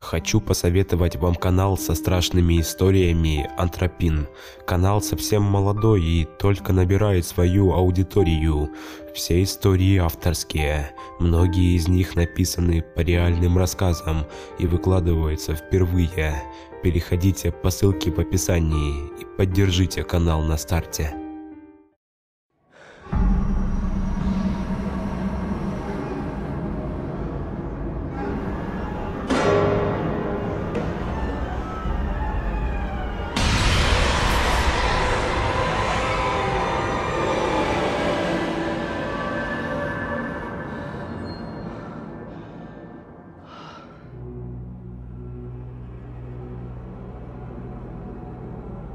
Хочу посоветовать вам канал со страшными историями «Антропин». Канал совсем молодой и только набирает свою аудиторию. Все истории авторские. Многие из них написаны по реальным рассказам и выкладываются впервые. Переходите по ссылке в описании и поддержите канал на старте.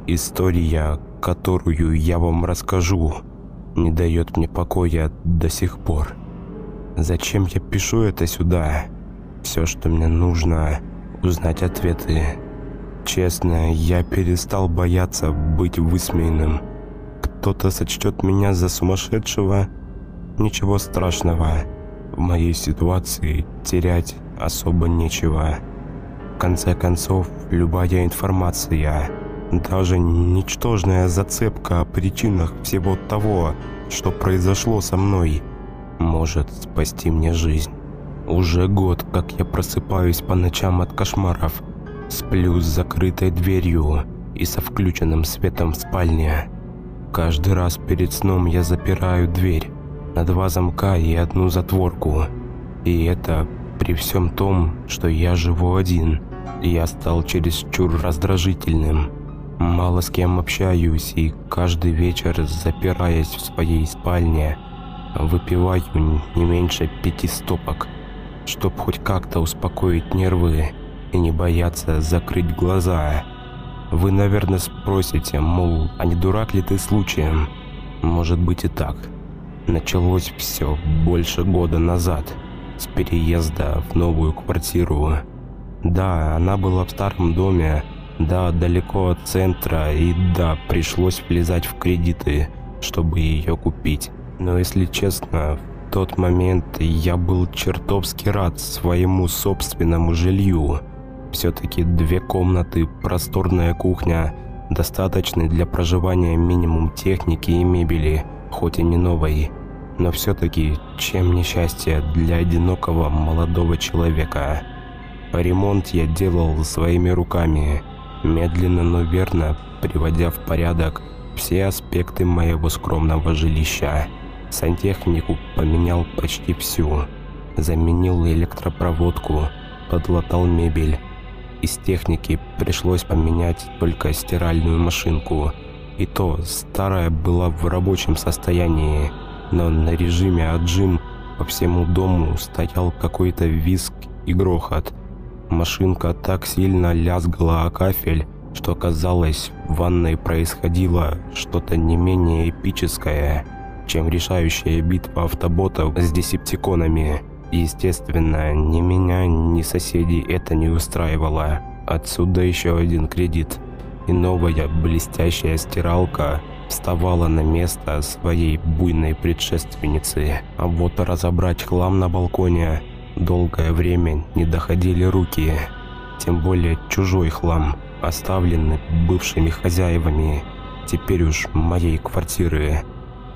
История, которую я вам расскажу, не дает мне покоя до сих пор. Зачем я пишу это сюда? Все, что мне нужно, узнать ответы. Честно, я перестал бояться быть высмеянным. Кто-то сочтет меня за сумасшедшего? Ничего страшного. В моей ситуации терять особо нечего. В конце концов, любая информация даже ничтожная зацепка о причинах всего того, что произошло со мной, может спасти мне жизнь. Уже год, как я просыпаюсь по ночам от кошмаров, сплю с закрытой дверью и со включенным светом в спальне. Каждый раз перед сном я запираю дверь на два замка и одну затворку. И это при всем том, что я живу один. Я стал чересчур раздражительным Мало с кем общаюсь и каждый вечер, запираясь в своей спальне, выпиваю не меньше пяти стопок, чтобы хоть как-то успокоить нервы и не бояться закрыть глаза. Вы, наверное, спросите, мол, а не дурак ли ты случаем? Может быть и так. Началось все больше года назад, с переезда в новую квартиру. Да, она была в старом доме, да, далеко от центра, и да, пришлось влезать в кредиты, чтобы ее купить. Но если честно, в тот момент я был чертовски рад своему собственному жилью. Все-таки две комнаты, просторная кухня, достаточный для проживания минимум техники и мебели, хоть и не новой. Но все-таки чем несчастье для одинокого молодого человека? Ремонт я делал своими руками – медленно, но верно приводя в порядок все аспекты моего скромного жилища. Сантехнику поменял почти всю. Заменил электропроводку, подлатал мебель. Из техники пришлось поменять только стиральную машинку. И то старая была в рабочем состоянии, но на режиме отжим по всему дому стоял какой-то визг и грохот – Машинка так сильно лязгала о кафель, что казалось, в ванной происходило что-то не менее эпическое, чем решающая битва автоботов с десептиконами. Естественно, ни меня, ни соседей это не устраивало. Отсюда еще один кредит. И новая блестящая стиралка вставала на место своей буйной предшественницы. А вот разобрать хлам на балконе Долгое время не доходили руки, тем более чужой хлам, оставленный бывшими хозяевами, теперь уж моей квартиры.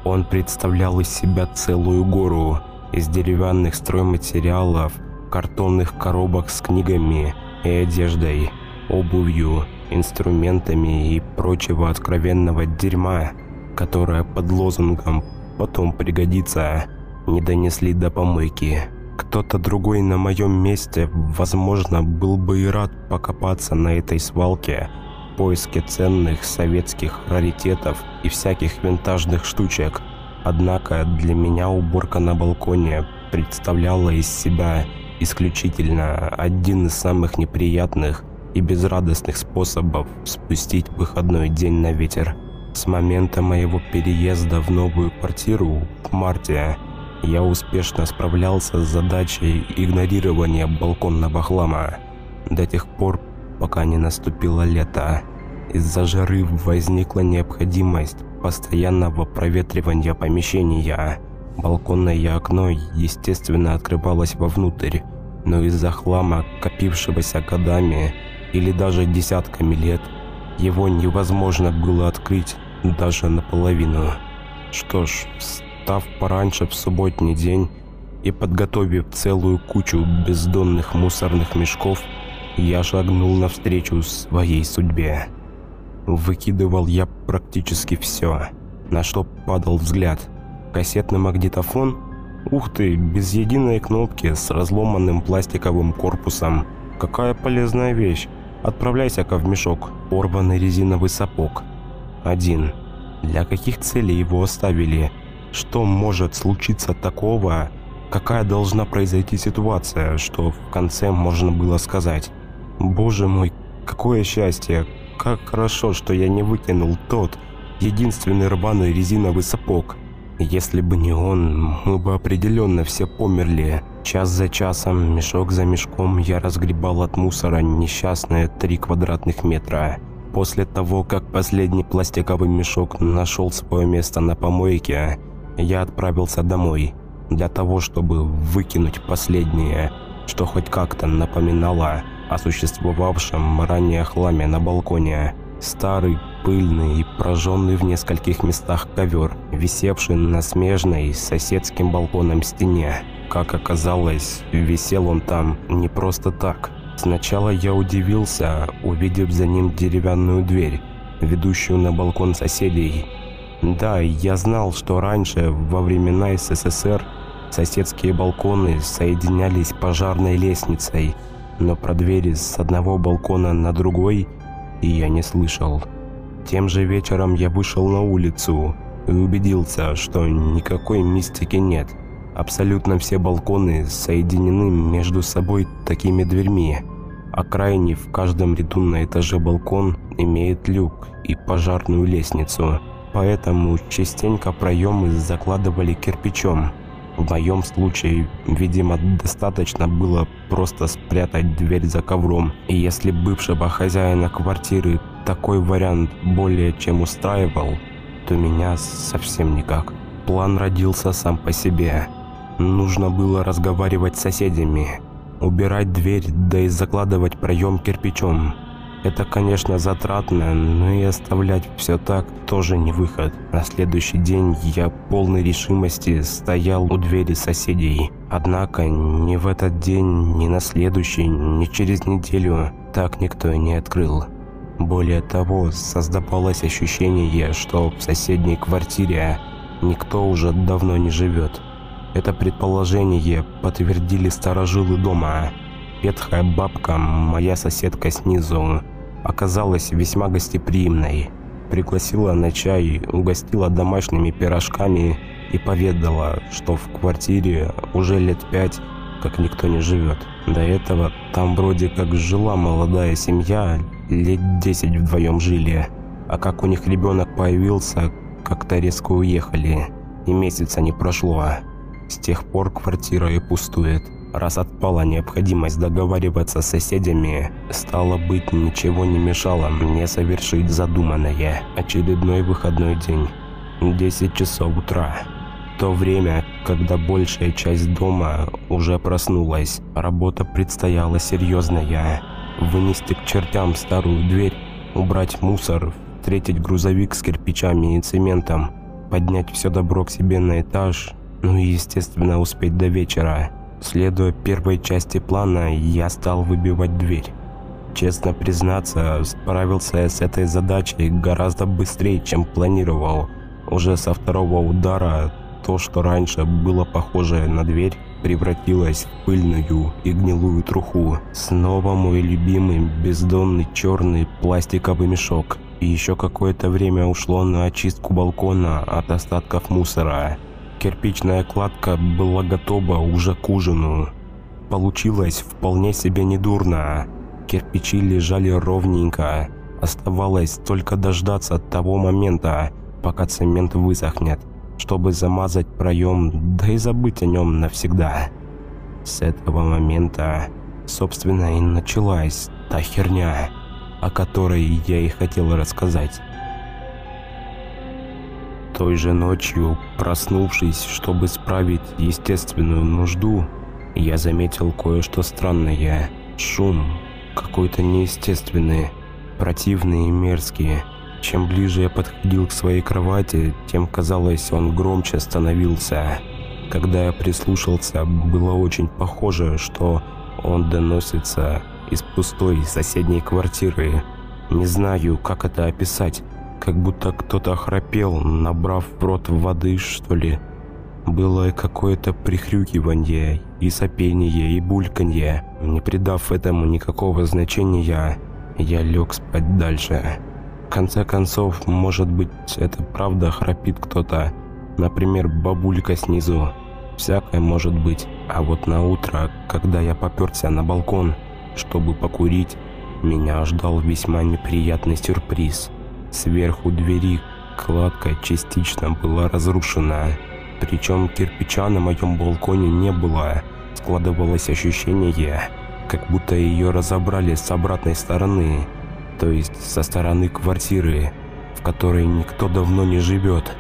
Он представлял из себя целую гору из деревянных стройматериалов, картонных коробок с книгами и одеждой, обувью, инструментами и прочего откровенного дерьма, которое под лозунгом «потом пригодится» не донесли до помойки. Кто-то другой на моем месте, возможно, был бы и рад покопаться на этой свалке в поиске ценных советских раритетов и всяких винтажных штучек. Однако для меня уборка на балконе представляла из себя исключительно один из самых неприятных и безрадостных способов спустить выходной день на ветер. С момента моего переезда в новую квартиру в марте я успешно справлялся с задачей игнорирования балконного хлама до тех пор, пока не наступило лето. Из-за жары возникла необходимость постоянного проветривания помещения. Балконное окно, естественно, открывалось вовнутрь, но из-за хлама, копившегося годами или даже десятками лет, его невозможно было открыть даже наполовину. Что ж, встав пораньше в субботний день и подготовив целую кучу бездонных мусорных мешков, я шагнул навстречу своей судьбе. Выкидывал я практически все, на что падал взгляд. Кассетный магнитофон? Ух ты, без единой кнопки, с разломанным пластиковым корпусом. Какая полезная вещь. Отправляйся-ка в мешок. Порванный резиновый сапог. Один. Для каких целей его оставили? Что может случиться такого? Какая должна произойти ситуация, что в конце можно было сказать? Боже мой, какое счастье! Как хорошо, что я не выкинул тот, единственный рваный резиновый сапог. Если бы не он, мы бы определенно все померли. Час за часом, мешок за мешком я разгребал от мусора несчастные три квадратных метра. После того, как последний пластиковый мешок нашел свое место на помойке, я отправился домой для того, чтобы выкинуть последнее, что хоть как-то напоминало о существовавшем ранее хламе на балконе. Старый, пыльный и прожженный в нескольких местах ковер, висевший на смежной с соседским балконом стене. Как оказалось, висел он там не просто так. Сначала я удивился, увидев за ним деревянную дверь, ведущую на балкон соседей. Да, я знал, что раньше, во времена СССР, соседские балконы соединялись пожарной лестницей – но про двери с одного балкона на другой я не слышал. Тем же вечером я вышел на улицу и убедился, что никакой мистики нет. Абсолютно все балконы соединены между собой такими дверьми, а крайний в каждом ряду на этаже балкон имеет люк и пожарную лестницу. Поэтому частенько проемы закладывали кирпичом, в моем случае, видимо, достаточно было просто спрятать дверь за ковром. И если бывшего хозяина квартиры такой вариант более чем устраивал, то меня совсем никак. План родился сам по себе. Нужно было разговаривать с соседями, убирать дверь, да и закладывать проем кирпичом. Это, конечно, затратно, но и оставлять все так тоже не выход. На следующий день я полной решимости стоял у двери соседей. Однако ни в этот день, ни на следующий, ни через неделю так никто и не открыл. Более того, создавалось ощущение, что в соседней квартире никто уже давно не живет. Это предположение подтвердили старожилы дома. Ветхая бабка, моя соседка снизу, оказалась весьма гостеприимной. Пригласила на чай, угостила домашними пирожками и поведала, что в квартире уже лет пять как никто не живет. До этого там вроде как жила молодая семья, лет десять вдвоем жили. А как у них ребенок появился, как-то резко уехали. И месяца не прошло. С тех пор квартира и пустует. Раз отпала необходимость договариваться с соседями, стало быть, ничего не мешало мне совершить задуманное. Очередной выходной день. 10 часов утра. То время, когда большая часть дома уже проснулась. Работа предстояла серьезная. Вынести к чертям старую дверь, убрать мусор, встретить грузовик с кирпичами и цементом, поднять все добро к себе на этаж, ну и, естественно, успеть до вечера. Следуя первой части плана, я стал выбивать дверь. Честно признаться, справился с этой задачей гораздо быстрее, чем планировал. Уже со второго удара то, что раньше было похоже на дверь, превратилось в пыльную и гнилую труху. Снова мой любимый бездонный черный пластиковый мешок. И еще какое-то время ушло на очистку балкона от остатков мусора. Кирпичная кладка была готова уже к ужину. Получилось вполне себе недурно. Кирпичи лежали ровненько. Оставалось только дождаться того момента, пока цемент высохнет, чтобы замазать проем, да и забыть о нем навсегда. С этого момента, собственно, и началась та херня, о которой я и хотел рассказать. Той же ночью, проснувшись, чтобы справить естественную нужду, я заметил кое-что странное. Шум, какой-то неестественный, противный и мерзкий. Чем ближе я подходил к своей кровати, тем, казалось, он громче становился. Когда я прислушался, было очень похоже, что он доносится из пустой соседней квартиры. Не знаю, как это описать, как будто кто-то храпел, набрав в рот воды, что ли. Было какое-то прихрюкивание, и сопение, и бульканье. Не придав этому никакого значения, я лег спать дальше. В конце концов, может быть, это правда храпит кто-то. Например, бабулька снизу. Всякое может быть. А вот на утро, когда я поперся на балкон, чтобы покурить, меня ждал весьма неприятный сюрприз. Сверху двери кладка частично была разрушена. Причем кирпича на моем балконе не было. Складывалось ощущение, как будто ее разобрали с обратной стороны, то есть со стороны квартиры, в которой никто давно не живет.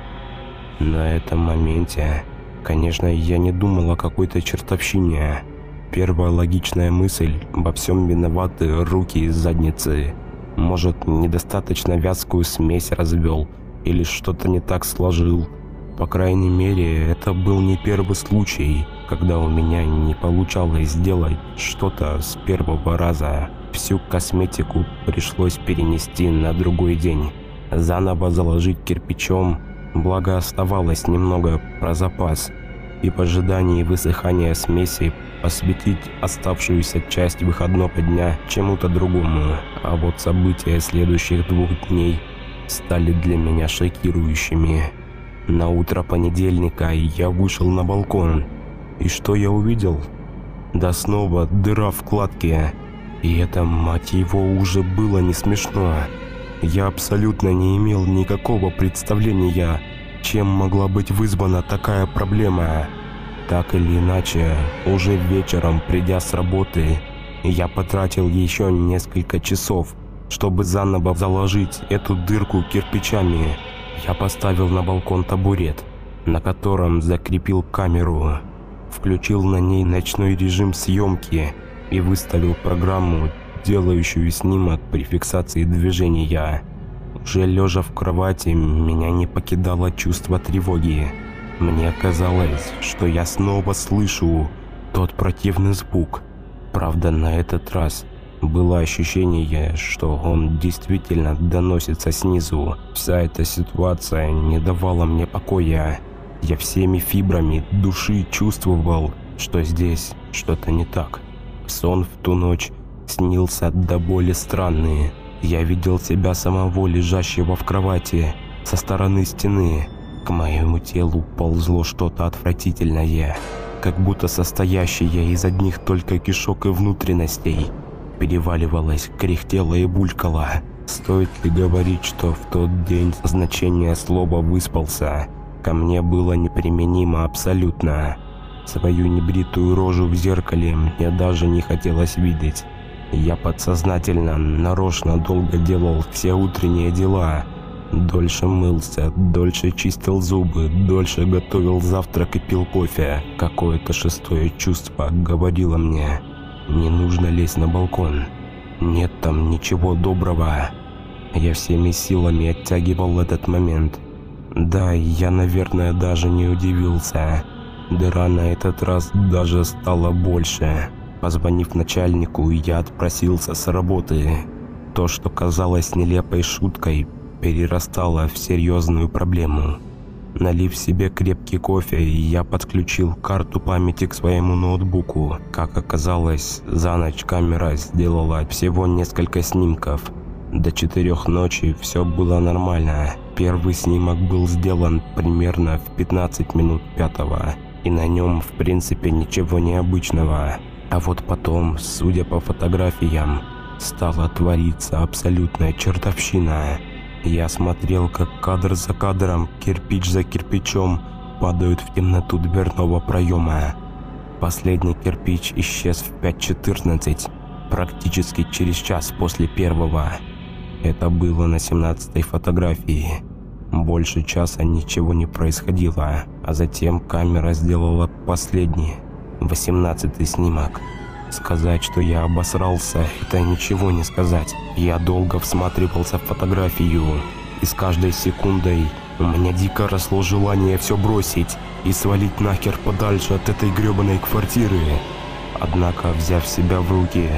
На этом моменте, конечно, я не думал о какой-то чертовщине. Первая логичная мысль – во всем виноваты руки и задницы. Может, недостаточно вязкую смесь развел или что-то не так сложил – по крайней мере, это был не первый случай, когда у меня не получалось сделать что-то с первого раза. Всю косметику пришлось перенести на другой день. Заново заложить кирпичом, благо оставалось немного про запас. И в ожидании высыхания смеси посвятить оставшуюся часть выходного дня чему-то другому. А вот события следующих двух дней стали для меня шокирующими. На утро понедельника я вышел на балкон. И что я увидел? Да снова дыра в кладке. И это, мать его, уже было не смешно. Я абсолютно не имел никакого представления, чем могла быть вызвана такая проблема. Так или иначе, уже вечером, придя с работы, я потратил еще несколько часов, чтобы заново заложить эту дырку кирпичами. Я поставил на балкон табурет, на котором закрепил камеру, включил на ней ночной режим съемки и выставил программу, делающую снимок при фиксации движения. Уже лежа в кровати, меня не покидало чувство тревоги. Мне казалось, что я снова слышу тот противный звук. Правда, на этот раз было ощущение, что он действительно доносится снизу. Вся эта ситуация не давала мне покоя. Я всеми фибрами души чувствовал, что здесь что-то не так. Сон в ту ночь снился до боли странный. Я видел себя самого лежащего в кровати со стороны стены. К моему телу ползло что-то отвратительное, как будто состоящее из одних только кишок и внутренностей переваливалась, кряхтела и булькала. Стоит ли говорить, что в тот день значение слова «выспался» ко мне было неприменимо абсолютно. Свою небритую рожу в зеркале мне даже не хотелось видеть. Я подсознательно, нарочно долго делал все утренние дела. Дольше мылся, дольше чистил зубы, дольше готовил завтрак и пил кофе. Какое-то шестое чувство говорило мне не нужно лезть на балкон. Нет там ничего доброго. Я всеми силами оттягивал этот момент. Да, я, наверное, даже не удивился. Дыра на этот раз даже стала больше. Позвонив начальнику, я отпросился с работы. То, что казалось нелепой шуткой, перерастало в серьезную проблему. Налив себе крепкий кофе, я подключил карту памяти к своему ноутбуку. Как оказалось, за ночь камера сделала всего несколько снимков. До четырех ночи все было нормально. Первый снимок был сделан примерно в 15 минут пятого, и на нем в принципе ничего необычного. А вот потом, судя по фотографиям, стала твориться абсолютная чертовщина. Я смотрел, как кадр за кадром, кирпич за кирпичом падают в темноту дверного проема. Последний кирпич исчез в 5.14, практически через час после первого. Это было на 17-й фотографии. Больше часа ничего не происходило, а затем камера сделала последний, 18 снимок. Сказать, что я обосрался, это ничего не сказать. Я долго всматривался в фотографию, и с каждой секундой у меня дико росло желание все бросить и свалить нахер подальше от этой гребаной квартиры. Однако, взяв себя в руки,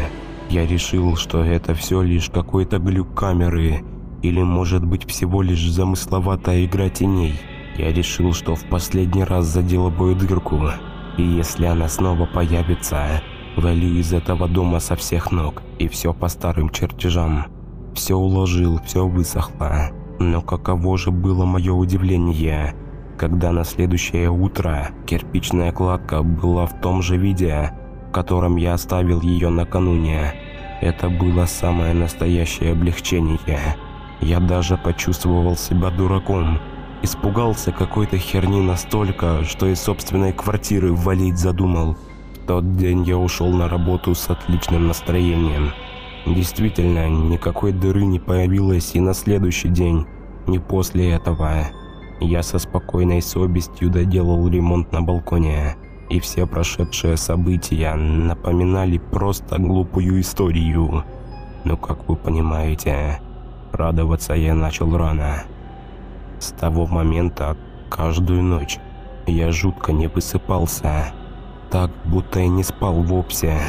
я решил, что это все лишь какой-то глюк камеры, или может быть всего лишь замысловатая игра теней. Я решил, что в последний раз заделываю дырку, и если она снова появится, валю из этого дома со всех ног, и все по старым чертежам. Все уложил, все высохло. Но каково же было мое удивление, когда на следующее утро кирпичная кладка была в том же виде, в котором я оставил ее накануне. Это было самое настоящее облегчение. Я даже почувствовал себя дураком. Испугался какой-то херни настолько, что из собственной квартиры валить задумал. В тот день я ушел на работу с отличным настроением. Действительно, никакой дыры не появилось и на следующий день, не после этого. Я со спокойной совестью доделал ремонт на балконе, и все прошедшие события напоминали просто глупую историю. Но, как вы понимаете, радоваться я начал рано. С того момента каждую ночь я жутко не высыпался, так будто я не спал вовсе.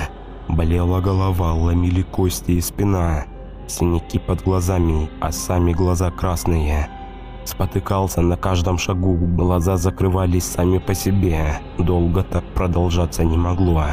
Болела голова, ломили кости и спина, синяки под глазами, а сами глаза красные. Спотыкался на каждом шагу, глаза закрывались сами по себе. Долго так продолжаться не могло.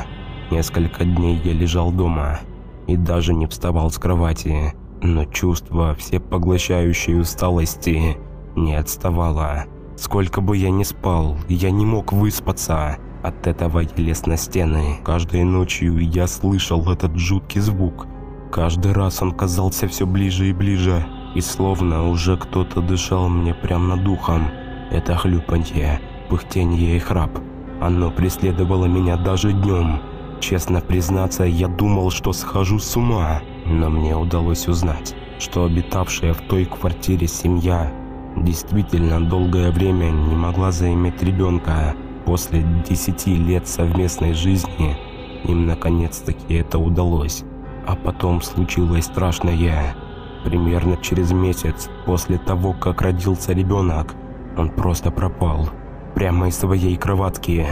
Несколько дней я лежал дома и даже не вставал с кровати, но чувство всепоглощающей усталости не отставало. Сколько бы я ни спал, я не мог выспаться. От этого я лез на стены. Каждой ночью я слышал этот жуткий звук. Каждый раз он казался все ближе и ближе, и словно уже кто-то дышал мне прямо над духом. Это хлюпанье, пыхтенье и храп. Оно преследовало меня даже днем. Честно признаться, я думал, что схожу с ума, но мне удалось узнать, что обитавшая в той квартире семья действительно долгое время не могла заиметь ребенка. После 10 лет совместной жизни им наконец-таки это удалось. А потом случилось страшное. Примерно через месяц после того, как родился ребенок, он просто пропал. Прямо из своей кроватки.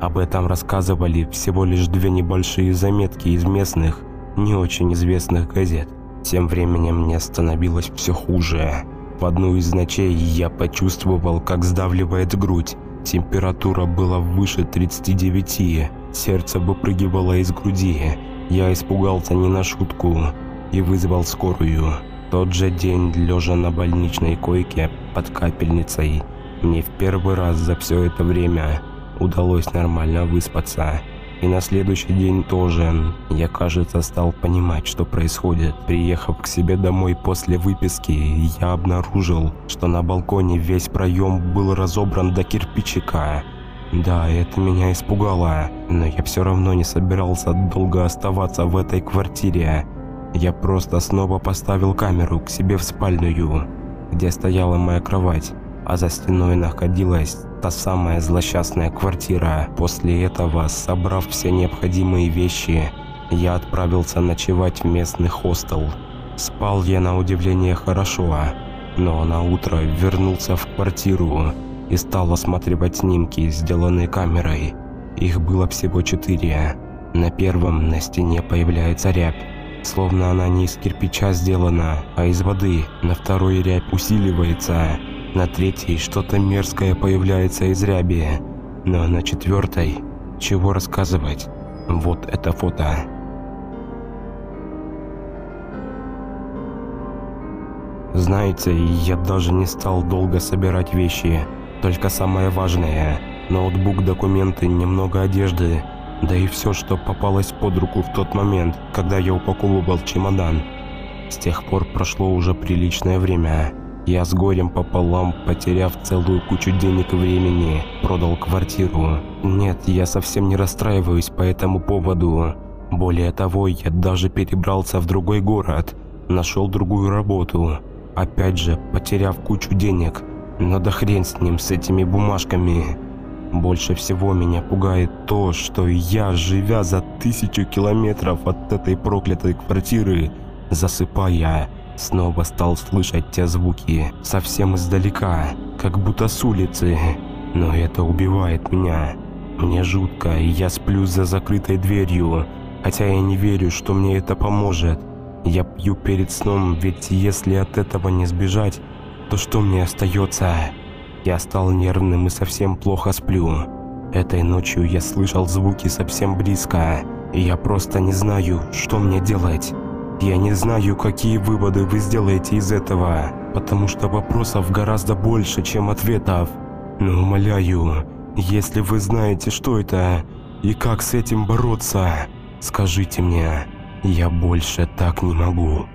Об этом рассказывали всего лишь две небольшие заметки из местных, не очень известных газет. Тем временем мне становилось все хуже. Одну из ночей я почувствовал, как сдавливает грудь. Температура была выше 39, сердце выпрыгивало из груди. Я испугался не на шутку и вызвал скорую. Тот же день, лежа на больничной койке под капельницей, мне в первый раз за все это время удалось нормально выспаться. И на следующий день тоже я, кажется, стал понимать, что происходит. Приехав к себе домой после выписки, я обнаружил, что на балконе весь проем был разобран до кирпичика. Да, это меня испугало, но я все равно не собирался долго оставаться в этой квартире. Я просто снова поставил камеру к себе в спальную, где стояла моя кровать а за стеной находилась та самая злосчастная квартира. После этого, собрав все необходимые вещи, я отправился ночевать в местный хостел. Спал я на удивление хорошо, но на утро вернулся в квартиру и стал осматривать снимки, сделанные камерой. Их было всего четыре. На первом на стене появляется рябь, словно она не из кирпича сделана, а из воды. На второй рябь усиливается, на третьей что-то мерзкое появляется из ряби. Но на четвертой... Чего рассказывать? Вот это фото. Знаете, я даже не стал долго собирать вещи. Только самое важное. Ноутбук, документы, немного одежды. Да и все, что попалось под руку в тот момент, когда я упаковывал чемодан. С тех пор прошло уже приличное время. Я с горем пополам, потеряв целую кучу денег и времени, продал квартиру. Нет, я совсем не расстраиваюсь по этому поводу. Более того, я даже перебрался в другой город, нашел другую работу. Опять же, потеряв кучу денег. Но да хрен с ним, с этими бумажками. Больше всего меня пугает то, что я, живя за тысячу километров от этой проклятой квартиры, засыпая, снова стал слышать те звуки совсем издалека, как будто с улицы. Но это убивает меня. Мне жутко, и я сплю за закрытой дверью, хотя я не верю, что мне это поможет. Я пью перед сном, ведь если от этого не сбежать, то что мне остается? Я стал нервным и совсем плохо сплю. Этой ночью я слышал звуки совсем близко, и я просто не знаю, что мне делать. Я не знаю, какие выводы вы сделаете из этого, потому что вопросов гораздо больше, чем ответов. Но умоляю, если вы знаете, что это и как с этим бороться, скажите мне, я больше так не могу.